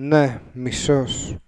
Ναι, μισός.